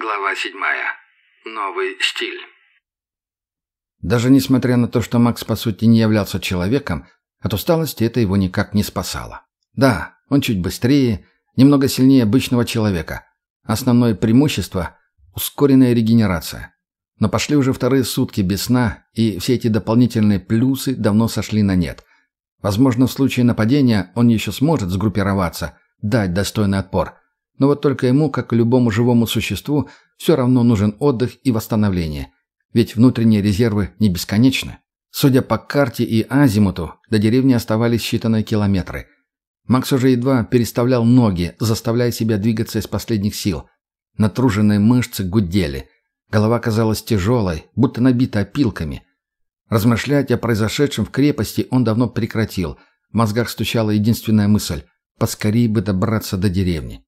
Глава седьмая. Новый стиль. Даже несмотря на то, что Макс по сути не являлся человеком, от усталости это его никак не спасало. Да, он чуть быстрее, немного сильнее обычного человека. Основное преимущество – ускоренная регенерация. Но пошли уже вторые сутки без сна, и все эти дополнительные плюсы давно сошли на нет. Возможно, в случае нападения он еще сможет сгруппироваться, дать достойный отпор – но вот только ему, как и любому живому существу, все равно нужен отдых и восстановление. Ведь внутренние резервы не бесконечны. Судя по карте и азимуту, до деревни оставались считанные километры. Макс уже едва переставлял ноги, заставляя себя двигаться из последних сил. Натруженные мышцы гудели. Голова казалась тяжелой, будто набита опилками. Размышлять о произошедшем в крепости он давно прекратил. В мозгах стучала единственная мысль – поскорее бы добраться до деревни.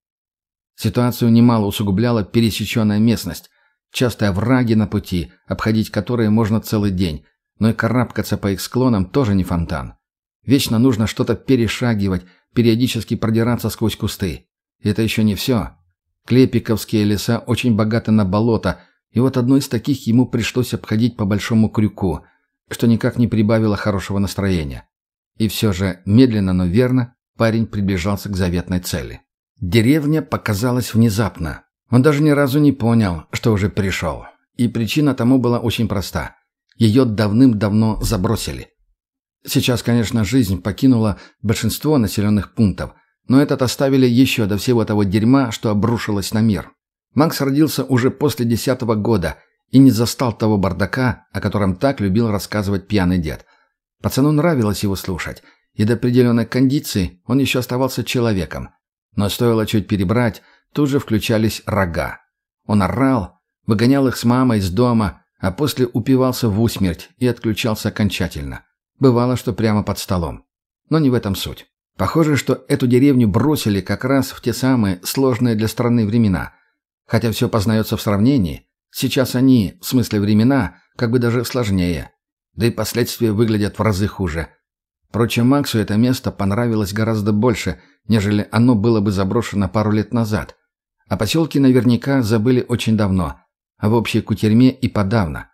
Ситуацию немало усугубляла пересеченная местность. Частые овраги на пути, обходить которые можно целый день, но и карабкаться по их склонам тоже не фонтан. Вечно нужно что-то перешагивать, периодически продираться сквозь кусты. И это еще не все. Клепиковские леса очень богаты на болото, и вот одно из таких ему пришлось обходить по большому крюку, что никак не прибавило хорошего настроения. И все же, медленно, но верно, парень приближался к заветной цели. Деревня показалась внезапно. Он даже ни разу не понял, что уже пришел. И причина тому была очень проста. Ее давным-давно забросили. Сейчас, конечно, жизнь покинула большинство населенных пунктов, но этот оставили еще до всего того дерьма, что обрушилось на мир. Макс родился уже после десятого года и не застал того бардака, о котором так любил рассказывать пьяный дед. Пацану нравилось его слушать, и до определенной кондиции он еще оставался человеком. Но стоило чуть перебрать, тут же включались рога. Он орал, выгонял их с мамой из дома, а после упивался в усмерть и отключался окончательно. Бывало, что прямо под столом. Но не в этом суть. Похоже, что эту деревню бросили как раз в те самые сложные для страны времена. Хотя все познается в сравнении. Сейчас они, в смысле времена, как бы даже сложнее. Да и последствия выглядят в разы хуже. Впрочем, Максу это место понравилось гораздо больше – нежели оно было бы заброшено пару лет назад. О поселке наверняка забыли очень давно, а в общей кутерьме и подавно.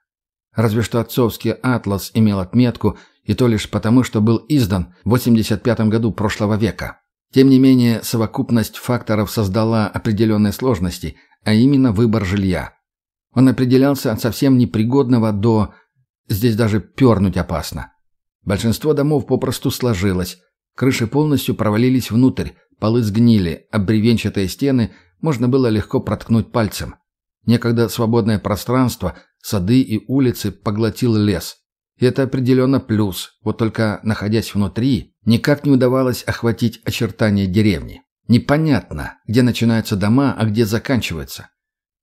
Разве что отцовский атлас имел отметку, и то лишь потому, что был издан в 85 году прошлого века. Тем не менее, совокупность факторов создала определенные сложности, а именно выбор жилья. Он определялся от совсем непригодного до... Здесь даже пернуть опасно. Большинство домов попросту сложилось, Крыши полностью провалились внутрь, полы сгнили, а бревенчатые стены можно было легко проткнуть пальцем. Некогда свободное пространство, сады и улицы поглотил лес. И это определенно плюс, вот только находясь внутри, никак не удавалось охватить очертания деревни. Непонятно, где начинаются дома, а где заканчиваются.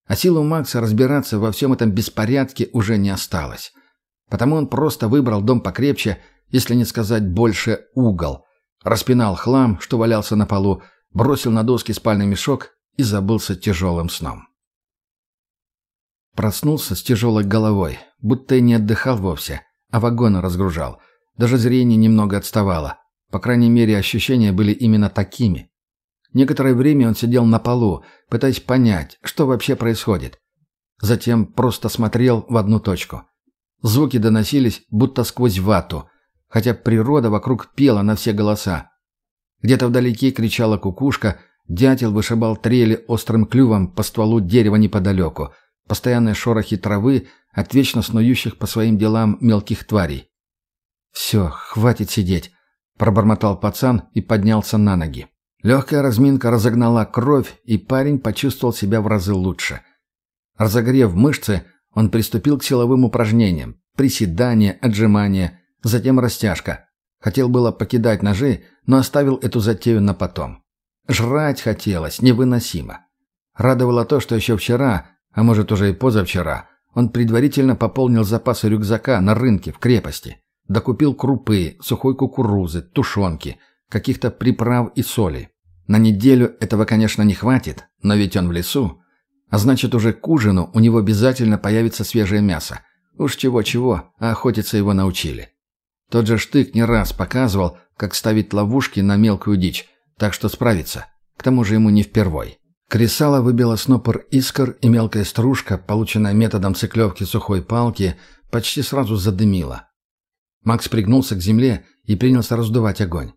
А сил у Макса разбираться во всем этом беспорядке уже не осталось. Потому он просто выбрал дом покрепче, если не сказать больше угол, распинал хлам, что валялся на полу, бросил на доски спальный мешок и забылся тяжелым сном. Проснулся с тяжелой головой, будто и не отдыхал вовсе, а вагоны разгружал. Даже зрение немного отставало. По крайней мере, ощущения были именно такими. Некоторое время он сидел на полу, пытаясь понять, что вообще происходит. Затем просто смотрел в одну точку. Звуки доносились, будто сквозь вату – хотя природа вокруг пела на все голоса. Где-то вдалеке кричала кукушка, дятел вышибал трели острым клювом по стволу дерева неподалеку, постоянные шорохи травы от вечно снующих по своим делам мелких тварей. «Все, хватит сидеть», — пробормотал пацан и поднялся на ноги. Легкая разминка разогнала кровь, и парень почувствовал себя в разы лучше. Разогрев мышцы, он приступил к силовым упражнениям. Приседания, отжимания, затем растяжка. Хотел было покидать ножи, но оставил эту затею на потом. Жрать хотелось невыносимо. Радовало то, что еще вчера, а может уже и позавчера, он предварительно пополнил запасы рюкзака на рынке в крепости. Докупил крупы, сухой кукурузы, тушенки, каких-то приправ и соли. На неделю этого, конечно, не хватит, но ведь он в лесу. А значит, уже к ужину у него обязательно появится свежее мясо. Уж чего-чего, а охотиться его научили. Тот же Штык не раз показывал, как ставить ловушки на мелкую дичь, так что справится. К тому же ему не впервой. Кресало выбило снопор искр, и мелкая стружка, полученная методом циклевки сухой палки, почти сразу задымила. Макс пригнулся к земле и принялся раздувать огонь.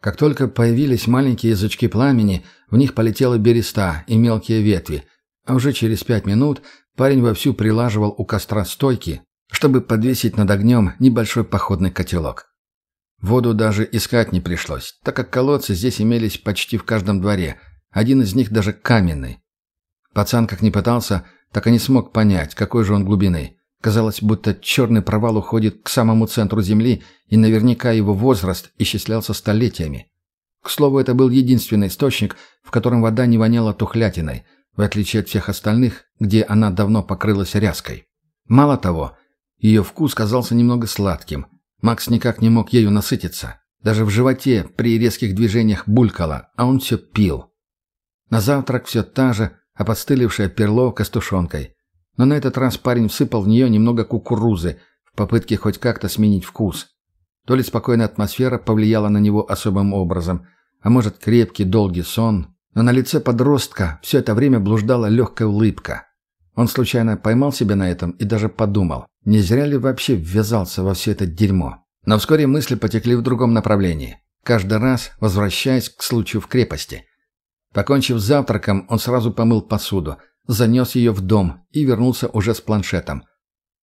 Как только появились маленькие язычки пламени, в них полетела береста и мелкие ветви, а уже через пять минут парень вовсю прилаживал у костра стойки, чтобы подвесить над огнем небольшой походный котелок. Воду даже искать не пришлось, так как колодцы здесь имелись почти в каждом дворе, один из них даже каменный. Пацан как ни пытался, так и не смог понять, какой же он глубины. Казалось, будто черный провал уходит к самому центру Земли, и наверняка его возраст исчислялся столетиями. К слову, это был единственный источник, в котором вода не воняла тухлятиной, в отличие от всех остальных, где она давно покрылась ряской. Мало того, ее вкус казался немного сладким. Макс никак не мог ею насытиться. Даже в животе при резких движениях булькало, а он все пил. На завтрак все та же, опостылевшая перловка с тушенкой. Но на этот раз парень всыпал в нее немного кукурузы, в попытке хоть как-то сменить вкус. То ли спокойная атмосфера повлияла на него особым образом, а может крепкий долгий сон, но на лице подростка все это время блуждала легкая улыбка. Он случайно поймал себя на этом и даже подумал, не зря ли вообще ввязался во все это дерьмо. Но вскоре мысли потекли в другом направлении, каждый раз возвращаясь к случаю в крепости. Покончив завтраком, он сразу помыл посуду, занес ее в дом и вернулся уже с планшетом.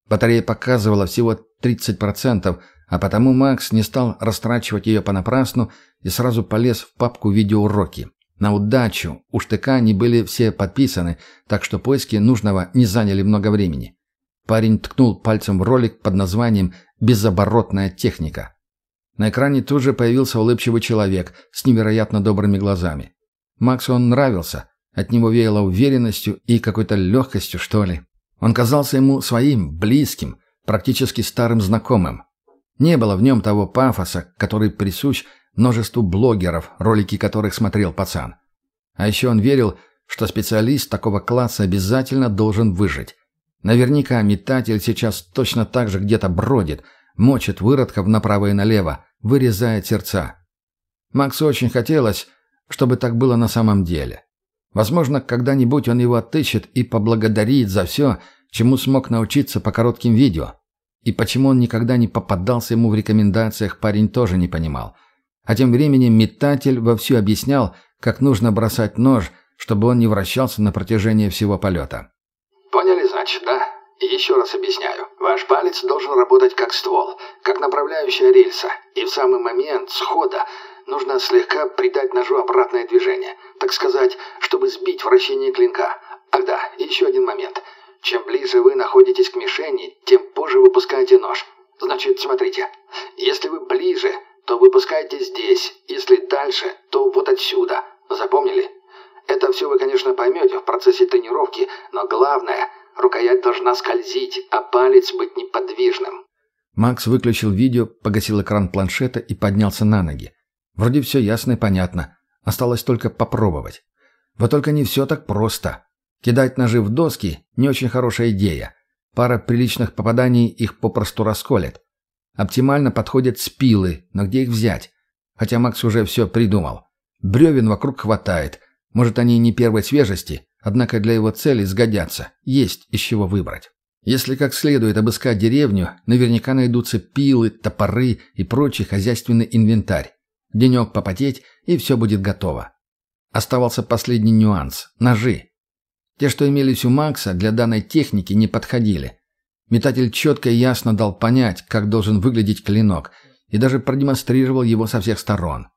Батарея показывала всего 30%, а потому Макс не стал растрачивать ее понапрасну и сразу полез в папку видеоуроки. На удачу у штыка они были все подписаны, так что поиски нужного не заняли много времени. Парень ткнул пальцем в ролик под названием «Безоборотная техника». На экране тут же появился улыбчивый человек с невероятно добрыми глазами. Максу он нравился, от него веяло уверенностью и какой-то легкостью, что ли. Он казался ему своим, близким, практически старым знакомым. Не было в нем того пафоса, который присущ множеству блогеров, ролики которых смотрел пацан. А еще он верил, что специалист такого класса обязательно должен выжить. Наверняка метатель сейчас точно так же где-то бродит, мочит выродков направо и налево, вырезает сердца. Максу очень хотелось, чтобы так было на самом деле. Возможно, когда-нибудь он его отыщет и поблагодарит за все, чему смог научиться по коротким видео. И почему он никогда не попадался ему в рекомендациях, парень тоже не понимал. А тем временем метатель вовсю объяснял, как нужно бросать нож, чтобы он не вращался на протяжении всего полета. «Поняли, значит, да? Еще раз объясняю. Ваш палец должен работать как ствол, как направляющая рельса, и в самый момент схода нужно слегка придать ножу обратное движение, так сказать, чтобы сбить вращение клинка. Ах да, еще один момент. Чем ближе вы находитесь к мишени, тем позже выпускаете нож. Значит, смотрите, если вы ближе, то выпускайте здесь, если дальше, то вот отсюда. Запомнили? Это все вы, конечно, поймете в процессе тренировки, но главное, рукоять должна скользить, а палец быть неподвижным. Макс выключил видео, погасил экран планшета и поднялся на ноги. Вроде все ясно и понятно. Осталось только попробовать. Вот только не все так просто. Кидать ножи в доски – не очень хорошая идея. Пара приличных попаданий их попросту расколет. Оптимально подходят спилы, но где их взять? Хотя Макс уже все придумал. Бревен вокруг хватает. Может, они не первой свежести, однако для его цели сгодятся. Есть из чего выбрать. Если как следует обыскать деревню, наверняка найдутся пилы, топоры и прочий хозяйственный инвентарь. Денек попотеть, и все будет готово. Оставался последний нюанс – ножи. Те, что имелись у Макса, для данной техники не подходили. Метатель четко и ясно дал понять, как должен выглядеть клинок, и даже продемонстрировал его со всех сторон.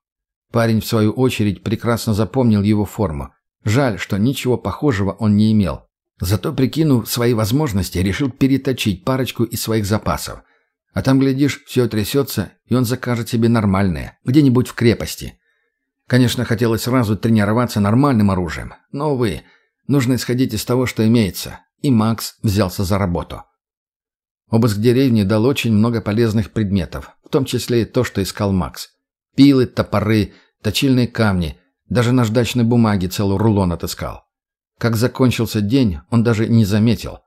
Парень, в свою очередь, прекрасно запомнил его форму. Жаль, что ничего похожего он не имел. Зато, прикинув свои возможности, решил переточить парочку из своих запасов. А там, глядишь, все трясется, и он закажет себе нормальное, где-нибудь в крепости. Конечно, хотелось сразу тренироваться нормальным оружием, но, увы, нужно исходить из того, что имеется, и Макс взялся за работу. Обыск деревни дал очень много полезных предметов, в том числе и то, что искал Макс. Пилы, топоры, точильные камни, даже наждачной бумаги целый рулон отыскал. Как закончился день, он даже не заметил.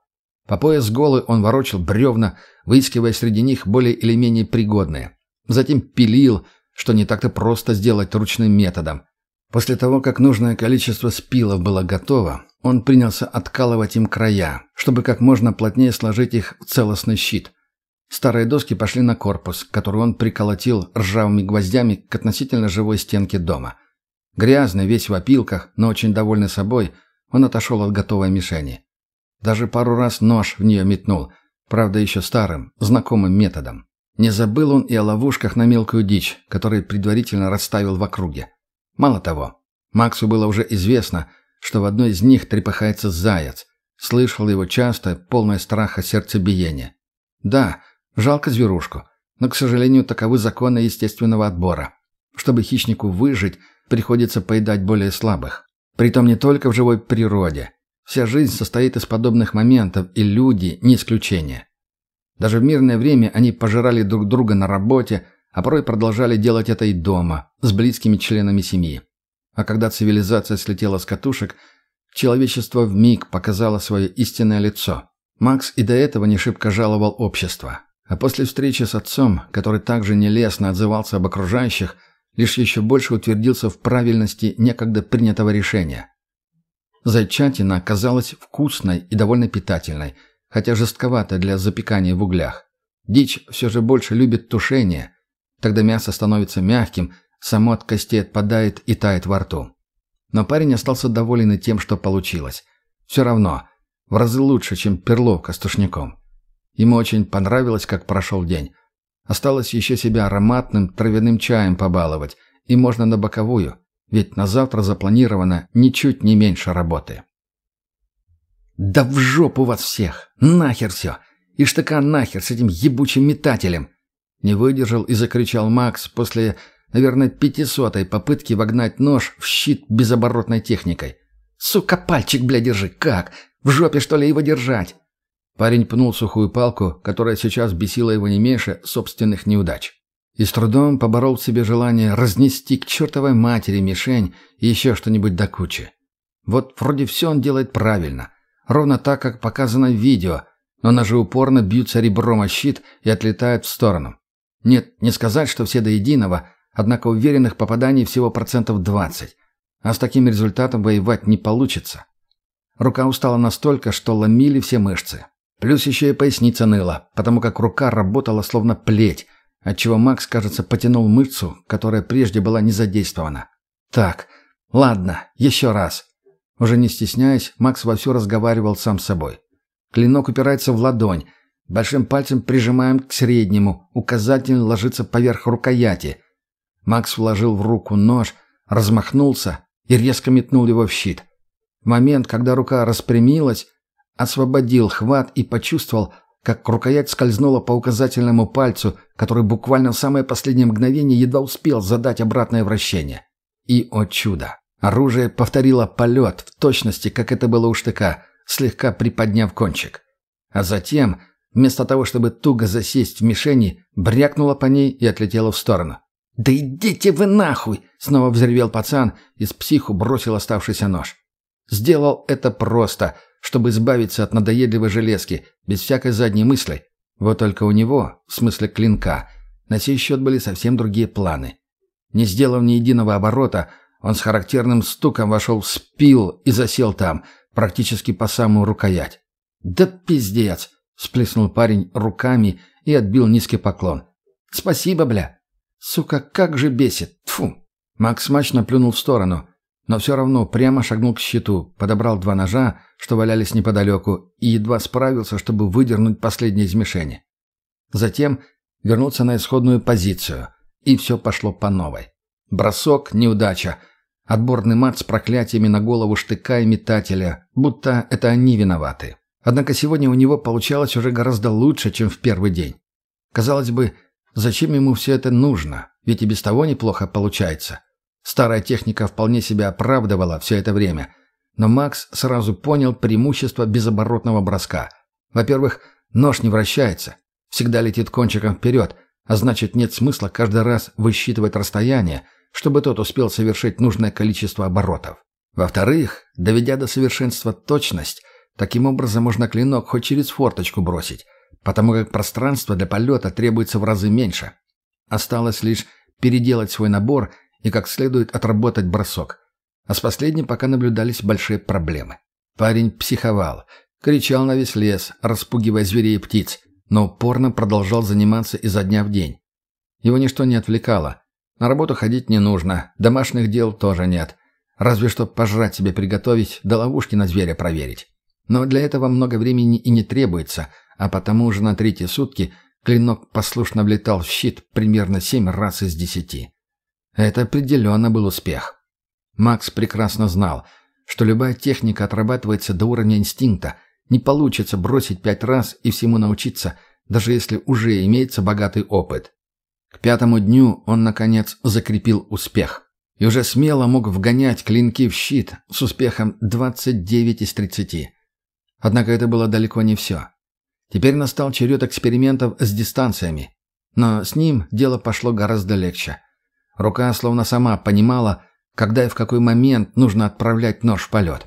По пояс голый он ворочил бревна, выискивая среди них более или менее пригодные. Затем пилил, что не так-то просто сделать ручным методом. После того, как нужное количество спилов было готово, он принялся откалывать им края, чтобы как можно плотнее сложить их в целостный щит. Старые доски пошли на корпус, который он приколотил ржавыми гвоздями к относительно живой стенке дома. Грязный, весь в опилках, но очень довольный собой, он отошел от готовой мишени. Даже пару раз нож в нее метнул, правда еще старым, знакомым методом. Не забыл он и о ловушках на мелкую дичь, которые предварительно расставил в округе. Мало того, Максу было уже известно, что в одной из них трепыхается заяц. Слышал его часто, полное страха сердцебиение. Да, жалко зверушку, но, к сожалению, таковы законы естественного отбора. Чтобы хищнику выжить, приходится поедать более слабых. Притом не только в живой природе. Вся жизнь состоит из подобных моментов, и люди – не исключение. Даже в мирное время они пожирали друг друга на работе, а порой продолжали делать это и дома, с близкими членами семьи. А когда цивилизация слетела с катушек, человечество вмиг показало свое истинное лицо. Макс и до этого не шибко жаловал общество. А после встречи с отцом, который также нелестно отзывался об окружающих, лишь еще больше утвердился в правильности некогда принятого решения. Зайчатина оказалась вкусной и довольно питательной, хотя жестковатой для запекания в углях. Дичь все же больше любит тушение, Тогда мясо становится мягким, само от костей отпадает и тает во рту. Но парень остался доволен и тем, что получилось. Все равно, в разы лучше, чем перловка с тушником. Ему очень понравилось, как прошел день. Осталось еще себя ароматным травяным чаем побаловать, и можно на боковую, ведь на завтра запланировано ничуть не меньше работы. «Да в жопу вас всех! Нахер все! И штыка нахер с этим ебучим метателем!» Не выдержал и закричал Макс после, наверное, пятисотой попытки вогнать нож в щит безоборотной техникой. «Сука, пальчик, бля, держи! Как? В жопе, что ли, его держать?» Парень пнул сухую палку, которая сейчас бесила его не меньше собственных неудач. И с трудом поборол в себе желание разнести к чертовой матери мишень и еще что-нибудь до кучи. Вот вроде все он делает правильно. Ровно так, как показано в видео, но ножи упорно бьются ребром о щит и отлетают в сторону. Нет, не сказать, что все до единого, однако уверенных попаданий всего процентов 20. А с таким результатом воевать не получится. Рука устала настолько, что ломили все мышцы. Плюс еще и поясница ныла, потому как рука работала словно плеть, отчего Макс, кажется, потянул мышцу, которая прежде была не задействована. «Так, ладно, еще раз». Уже не стесняясь, Макс вовсю разговаривал сам с собой. Клинок упирается в ладонь, Большим пальцем прижимаем к среднему, указательный ложится поверх рукояти. Макс вложил в руку нож, размахнулся и резко метнул его в щит. В момент, когда рука распрямилась, освободил хват и почувствовал, как рукоять скользнула по указательному пальцу, который буквально в самое последнее мгновение едва успел задать обратное вращение. И, о чудо! Оружие повторило полет в точности, как это было у штыка, слегка приподняв кончик. А затем Вместо того, чтобы туго засесть в мишени, брякнула по ней и отлетела в сторону. «Да идите вы нахуй!» — снова взревел пацан и с психу бросил оставшийся нож. Сделал это просто, чтобы избавиться от надоедливой железки, без всякой задней мысли. Вот только у него, в смысле клинка, на сей счет были совсем другие планы. Не сделав ни единого оборота, он с характерным стуком вошел в спил и засел там, практически по самую рукоять. «Да пиздец!» Сплеснул парень руками и отбил низкий поклон. «Спасибо, бля!» «Сука, как же бесит! Тфу!» Макс смачно плюнул в сторону, но все равно прямо шагнул к щиту, подобрал два ножа, что валялись неподалеку, и едва справился, чтобы выдернуть последнее из мишени. Затем вернулся на исходную позицию, и все пошло по новой. Бросок, неудача, отборный мат с проклятиями на голову штыка и метателя, будто это они виноваты. Однако сегодня у него получалось уже гораздо лучше, чем в первый день. Казалось бы, зачем ему все это нужно? Ведь и без того неплохо получается. Старая техника вполне себя оправдывала все это время. Но Макс сразу понял преимущество безоборотного броска. Во-первых, нож не вращается. Всегда летит кончиком вперед, а значит нет смысла каждый раз высчитывать расстояние, чтобы тот успел совершить нужное количество оборотов. Во-вторых, доведя до совершенства точность, Таким образом можно клинок хоть через форточку бросить, потому как пространство для полета требуется в разы меньше. Осталось лишь переделать свой набор и как следует отработать бросок. А с последним пока наблюдались большие проблемы. Парень психовал, кричал на весь лес, распугивая зверей и птиц, но упорно продолжал заниматься изо дня в день. Его ничто не отвлекало. На работу ходить не нужно, домашних дел тоже нет. Разве что пожрать себе приготовить, да ловушки на зверя проверить. Но для этого много времени и не требуется, а потому уже на третьи сутки клинок послушно влетал в щит примерно семь раз из десяти. Это определенно был успех. Макс прекрасно знал, что любая техника отрабатывается до уровня инстинкта. Не получится бросить пять раз и всему научиться, даже если уже имеется богатый опыт. К пятому дню он, наконец, закрепил успех. И уже смело мог вгонять клинки в щит с успехом 29 из 30. Однако это было далеко не все. Теперь настал черед экспериментов с дистанциями. Но с ним дело пошло гораздо легче. Рука словно сама понимала, когда и в какой момент нужно отправлять нож в полет.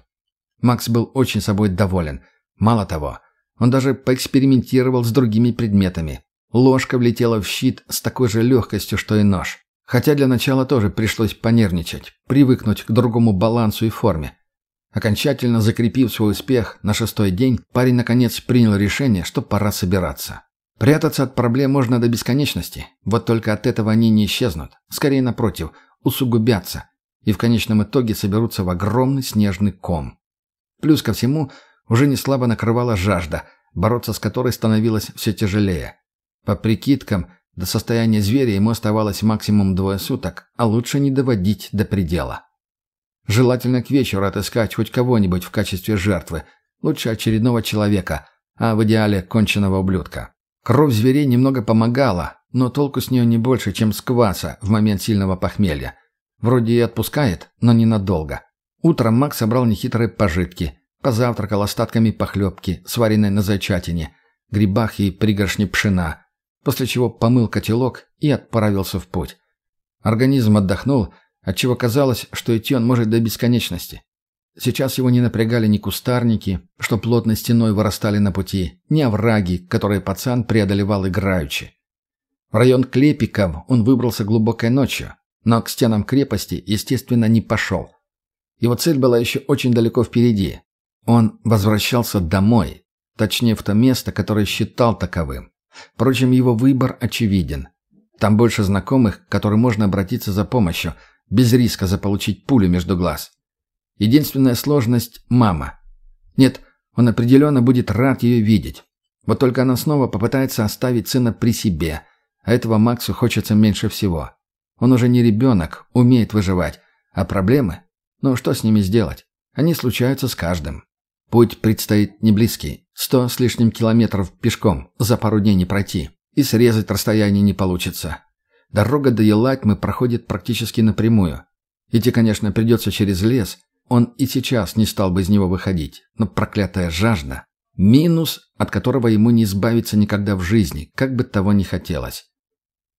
Макс был очень собой доволен. Мало того, он даже поэкспериментировал с другими предметами. Ложка влетела в щит с такой же легкостью, что и нож. Хотя для начала тоже пришлось понервничать, привыкнуть к другому балансу и форме. Окончательно закрепив свой успех, на шестой день парень наконец принял решение, что пора собираться. Прятаться от проблем можно до бесконечности, вот только от этого они не исчезнут. Скорее, напротив, усугубятся и в конечном итоге соберутся в огромный снежный ком. Плюс ко всему, уже не слабо накрывала жажда, бороться с которой становилось все тяжелее. По прикидкам, до состояния зверя ему оставалось максимум двое суток, а лучше не доводить до предела. Желательно к вечеру отыскать хоть кого-нибудь в качестве жертвы, лучше очередного человека, а в идеале конченого ублюдка. Кровь зверей немного помогала, но толку с нее не больше, чем с кваса в момент сильного похмелья. Вроде и отпускает, но ненадолго. Утром Макс собрал нехитрые пожитки, позавтракал остатками похлебки, сваренной на зайчатине, грибах и пригоршни пшена, после чего помыл котелок и отправился в путь. Организм отдохнул, отчего казалось, что идти он может до бесконечности. Сейчас его не напрягали ни кустарники, что плотной стеной вырастали на пути, ни овраги, которые пацан преодолевал играючи. В район Клепиков он выбрался глубокой ночью, но к стенам крепости, естественно, не пошел. Его цель была еще очень далеко впереди. Он возвращался домой, точнее в то место, которое считал таковым. Впрочем, его выбор очевиден. Там больше знакомых, к которым можно обратиться за помощью, без риска заполучить пулю между глаз. Единственная сложность – мама. Нет, он определенно будет рад ее видеть. Вот только она снова попытается оставить сына при себе, а этого Максу хочется меньше всего. Он уже не ребенок, умеет выживать. А проблемы? Ну, что с ними сделать? Они случаются с каждым. Путь предстоит не близкий. Сто с лишним километров пешком за пару дней не пройти. И срезать расстояние не получится. Дорога до Елатьмы проходит практически напрямую. Идти, конечно, придется через лес. Он и сейчас не стал бы из него выходить. Но проклятая жажда. Минус, от которого ему не избавиться никогда в жизни, как бы того ни хотелось.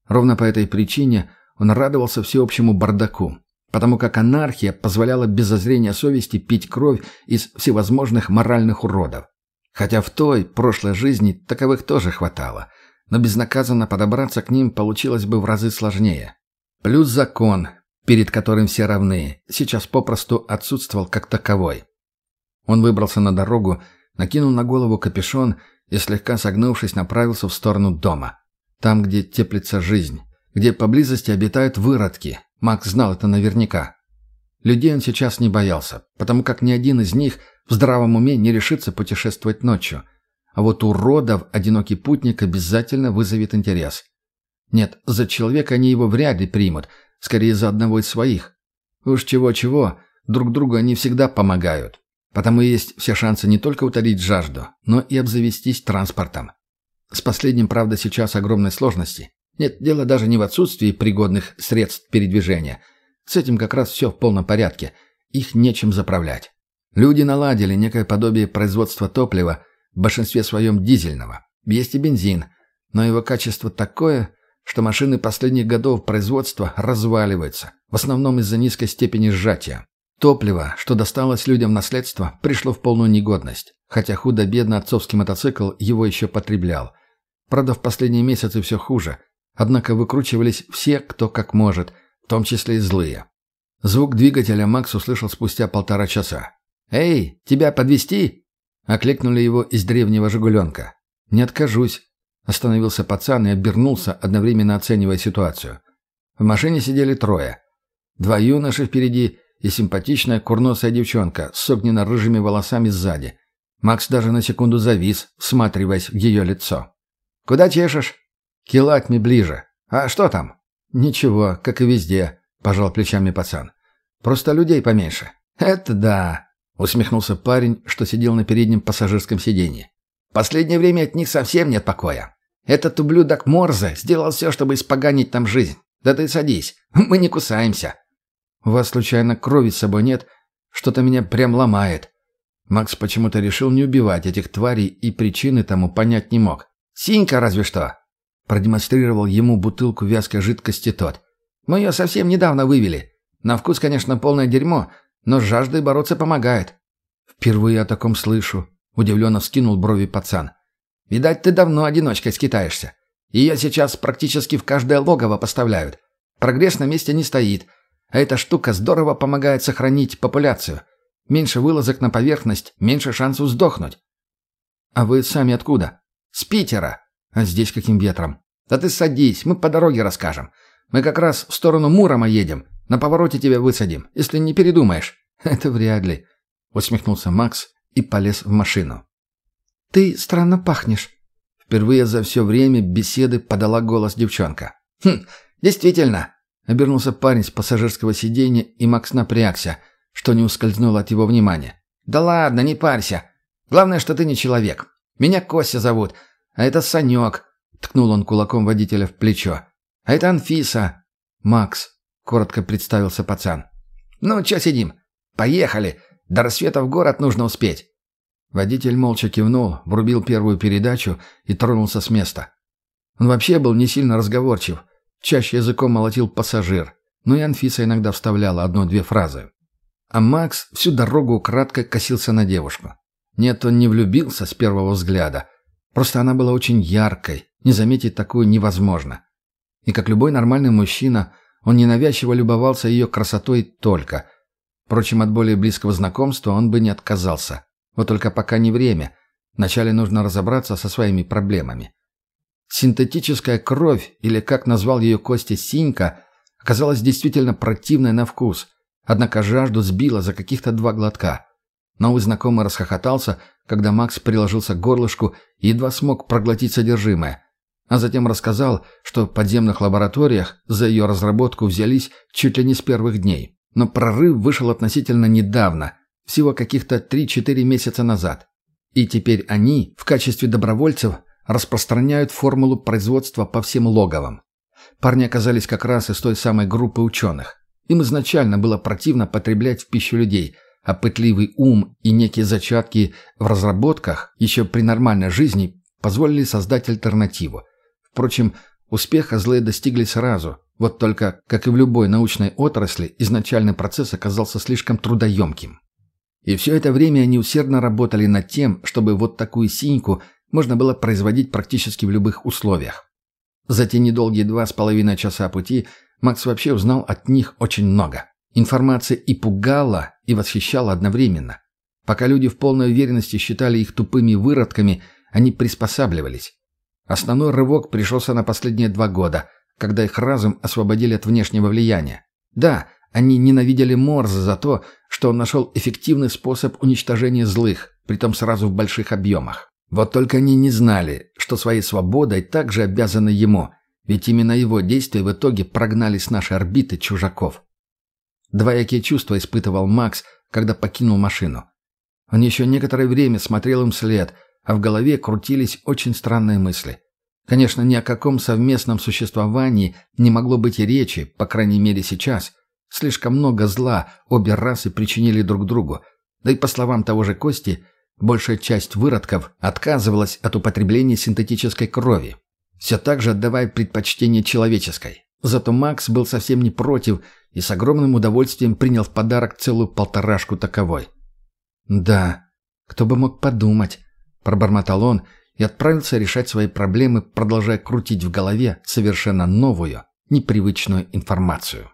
Ровно по этой причине он радовался всеобщему бардаку, потому как анархия позволяла без зазрения совести пить кровь из всевозможных моральных уродов. Хотя в той, прошлой жизни, таковых тоже хватало, но безнаказанно подобраться к ним получилось бы в разы сложнее. Плюс закон, перед которым все равны, сейчас попросту отсутствовал как таковой. Он выбрался на дорогу, накинул на голову капюшон и, слегка согнувшись, направился в сторону дома. Там, где теплится жизнь, где поблизости обитают выродки. Макс знал это наверняка. Людей он сейчас не боялся, потому как ни один из них в здравом уме не решится путешествовать ночью. А вот уродов одинокий путник обязательно вызовет интерес. Нет, за человека они его вряд ли примут, скорее за одного из своих. Уж чего-чего, друг другу они всегда помогают. Потому есть все шансы не только утолить жажду, но и обзавестись транспортом. С последним, правда, сейчас огромной сложности. Нет, дело даже не в отсутствии пригодных средств передвижения. С этим как раз все в полном порядке. Их нечем заправлять. Люди наладили некое подобие производства топлива, в большинстве своем дизельного. Есть и бензин, но его качество такое, что машины последних годов производства разваливаются, в основном из-за низкой степени сжатия. Топливо, что досталось людям в наследство, пришло в полную негодность, хотя худо-бедно отцовский мотоцикл его еще потреблял. Правда, в последние месяцы все хуже. Однако выкручивались все, кто как может, в том числе и злые. Звук двигателя Макс услышал спустя полтора часа. «Эй, тебя подвести? Окликнули его из древнего «Жигуленка». «Не откажусь», — остановился пацан и обернулся, одновременно оценивая ситуацию. В машине сидели трое. Два юноши впереди и симпатичная курносая девчонка с огненно-рыжими волосами сзади. Макс даже на секунду завис, всматриваясь в ее лицо. «Куда чешешь?» «Килатьми ближе. А что там?» «Ничего, как и везде», — пожал плечами пацан. «Просто людей поменьше». «Это да», — усмехнулся парень, что сидел на переднем пассажирском сиденье. «Последнее время от них совсем нет покоя. Этот ублюдок Морзе сделал все, чтобы испоганить там жизнь. Да ты садись, мы не кусаемся». «У вас, случайно, крови с собой нет? Что-то меня прям ломает». Макс почему-то решил не убивать этих тварей и причины тому понять не мог. «Синька разве что!» Продемонстрировал ему бутылку вязкой жидкости тот. «Мы ее совсем недавно вывели. На вкус, конечно, полное дерьмо, но с жаждой бороться помогает». «Впервые о таком слышу», — удивленно вскинул брови пацан. «Видать, ты давно одиночкой скитаешься. Ее сейчас практически в каждое логово поставляют. Прогресс на месте не стоит, а эта штука здорово помогает сохранить популяцию. Меньше вылазок на поверхность, меньше шансов сдохнуть. А вы сами откуда? С Питера. А здесь каким ветром? Да ты садись, мы по дороге расскажем. Мы как раз в сторону Мурома едем. На повороте тебя высадим, если не передумаешь. Это вряд ли. Усмехнулся Макс и полез в машину. Ты странно пахнешь. Впервые за все время беседы подала голос девчонка. «Хм, действительно!» — обернулся парень с пассажирского сиденья, и Макс напрягся, что не ускользнуло от его внимания. «Да ладно, не парься. Главное, что ты не человек. Меня Костя зовут, а это Санек», — ткнул он кулаком водителя в плечо. «А это Анфиса». «Макс», — коротко представился пацан. «Ну, чё сидим? Поехали. До рассвета в город нужно успеть». Водитель молча кивнул, врубил первую передачу и тронулся с места. Он вообще был не сильно разговорчив. Чаще языком молотил пассажир, но и Анфиса иногда вставляла одну-две фразы. А Макс всю дорогу кратко косился на девушку. Нет, он не влюбился с первого взгляда. Просто она была очень яркой, не заметить такую невозможно. И как любой нормальный мужчина, он ненавязчиво любовался ее красотой только. Впрочем, от более близкого знакомства он бы не отказался. Вот только пока не время. Вначале нужно разобраться со своими проблемами. Синтетическая кровь, или как назвал ее Костя Синька, оказалась действительно противной на вкус. Однако жажду сбила за каких-то два глотка. Новый знакомый расхохотался, когда Макс приложился к горлышку и едва смог проглотить содержимое. А затем рассказал, что в подземных лабораториях за ее разработку взялись чуть ли не с первых дней. Но прорыв вышел относительно недавно – всего каких-то 3-4 месяца назад. И теперь они, в качестве добровольцев, распространяют формулу производства по всем логовам. Парни оказались как раз из той самой группы ученых. Им изначально было противно потреблять в пищу людей, а пытливый ум и некие зачатки в разработках еще при нормальной жизни позволили создать альтернативу. Впрочем, успеха злые достигли сразу. Вот только, как и в любой научной отрасли, изначальный процесс оказался слишком трудоемким. И все это время они усердно работали над тем, чтобы вот такую синьку можно было производить практически в любых условиях. За те недолгие два с половиной часа пути Макс вообще узнал от них очень много. Информация и пугала, и восхищала одновременно. Пока люди в полной уверенности считали их тупыми выродками, они приспосабливались. Основной рывок пришелся на последние два года, когда их разум освободили от внешнего влияния. Да, они ненавидели Морзе за то, что он нашел эффективный способ уничтожения злых, притом сразу в больших объемах. Вот только они не знали, что своей свободой также обязаны ему, ведь именно его действия в итоге прогнали с нашей орбиты чужаков. Двоякие чувства испытывал Макс, когда покинул машину. Он еще некоторое время смотрел им след, а в голове крутились очень странные мысли. Конечно, ни о каком совместном существовании не могло быть и речи, по крайней мере сейчас – Слишком много зла обе расы причинили друг другу. Да и по словам того же Кости, большая часть выродков отказывалась от употребления синтетической крови, все так же отдавая предпочтение человеческой. Зато Макс был совсем не против и с огромным удовольствием принял в подарок целую полторашку таковой. «Да, кто бы мог подумать», — пробормотал он и отправился решать свои проблемы, продолжая крутить в голове совершенно новую, непривычную информацию.